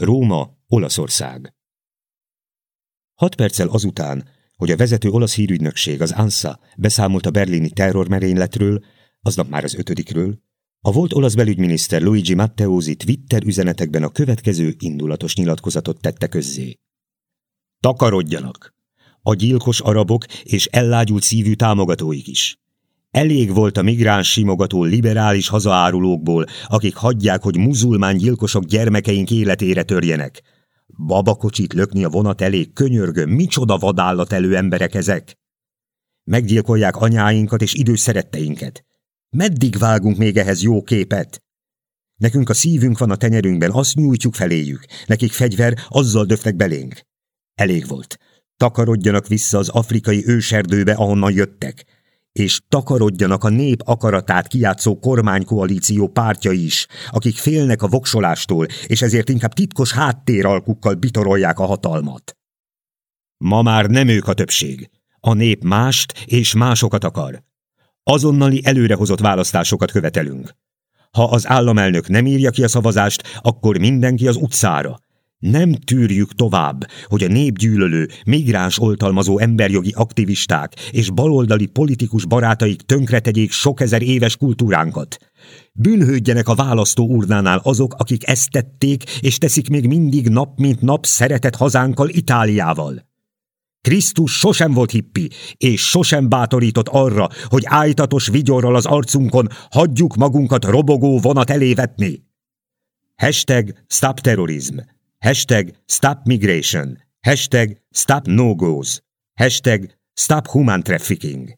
Róma, Olaszország. Hat perccel azután, hogy a vezető olasz hírügynökség, az ANSA beszámolt a berlini terrormerényletről, aznap már az ötödikről, a volt olasz belügyminiszter Luigi Matteosi Twitter üzenetekben a következő indulatos nyilatkozatot tette közzé. Takarodjanak! A gyilkos arabok és ellágyult szívű támogatóik is. Elég volt a migráns simogató liberális hazaárulókból, akik hagyják, hogy muzulmán gyilkosok gyermekeink életére törjenek. Babakocsit lökni a vonat elé, könyörgöm, micsoda vadállat elő emberek ezek? Meggyilkolják anyáinkat és idős szeretteinket. Meddig vágunk még ehhez jó képet? Nekünk a szívünk van a tenyerünkben, azt nyújtjuk feléjük. Nekik fegyver, azzal döfnek belénk. Elég volt. Takarodjanak vissza az afrikai őserdőbe, ahonnan jöttek. És takarodjanak a nép akaratát kiátszó kormánykoalíció pártja is, akik félnek a voksolástól, és ezért inkább titkos háttéralkukkal bitorolják a hatalmat. Ma már nem ők a többség. A nép mást és másokat akar. Azonnali előrehozott választásokat követelünk. Ha az államelnök nem írja ki a szavazást, akkor mindenki az utcára. Nem tűrjük tovább, hogy a népgyűlölő, migráns oltalmazó emberjogi aktivisták és baloldali politikus barátaik tönkretegyék sok ezer éves kultúránkat. Bűnhődjenek a választó urnánál azok, akik ezt tették, és teszik még mindig nap mint nap szeretett hazánkkal Itáliával. Krisztus sosem volt hippi, és sosem bátorított arra, hogy ájtatos vigyorral az arcunkon hagyjuk magunkat robogó vonat elé vetni. Hashtag Stop Terrorism. Hashtag Stop Migration. Hashtag Stop No Goes. Hashtag Stop Human Trafficking.